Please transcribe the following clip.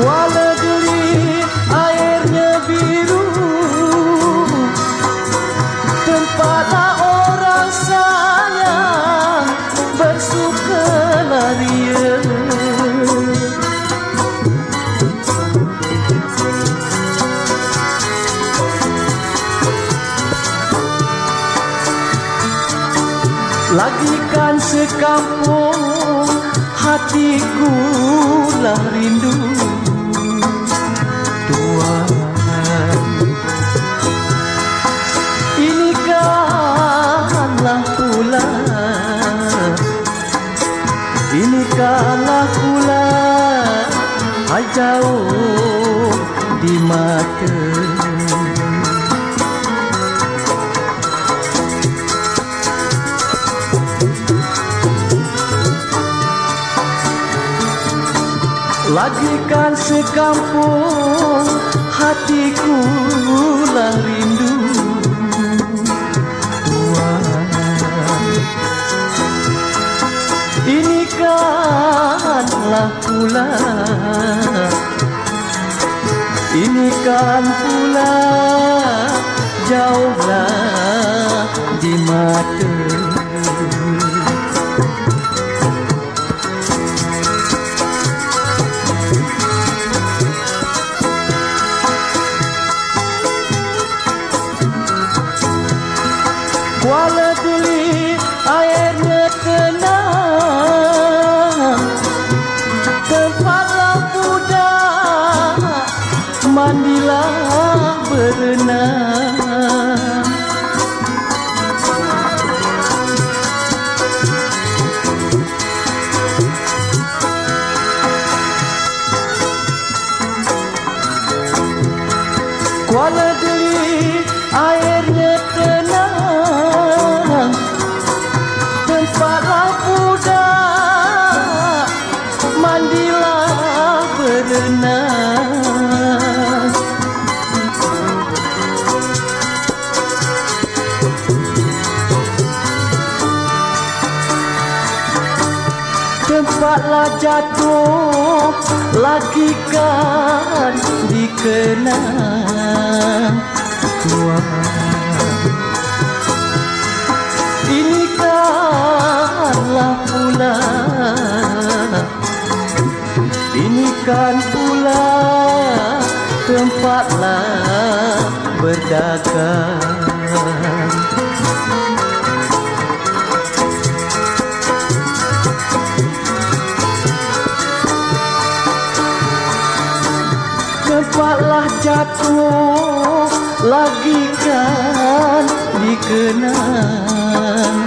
Kuala Geli airnya biru. Tempat orang sayang bersuka laria Lagikan sekampung hatiku lah rindu. Tuhan Ini kanlah pula? Ini kanlah pula? Hai jauh di mata Lagi kan sekampung hatiku lah rindu. Tuhan Ini kanlah pula. Ini kan pula jauhlah di mata Kuala tuli airnya tenang Tempat lampu dah Mandilah berenang Tempatlah jatuh Lagi kan dikenang Tuhan Ini kan pula Tempatlah berdagang. Tempatlah jatuh lagi kan dikenang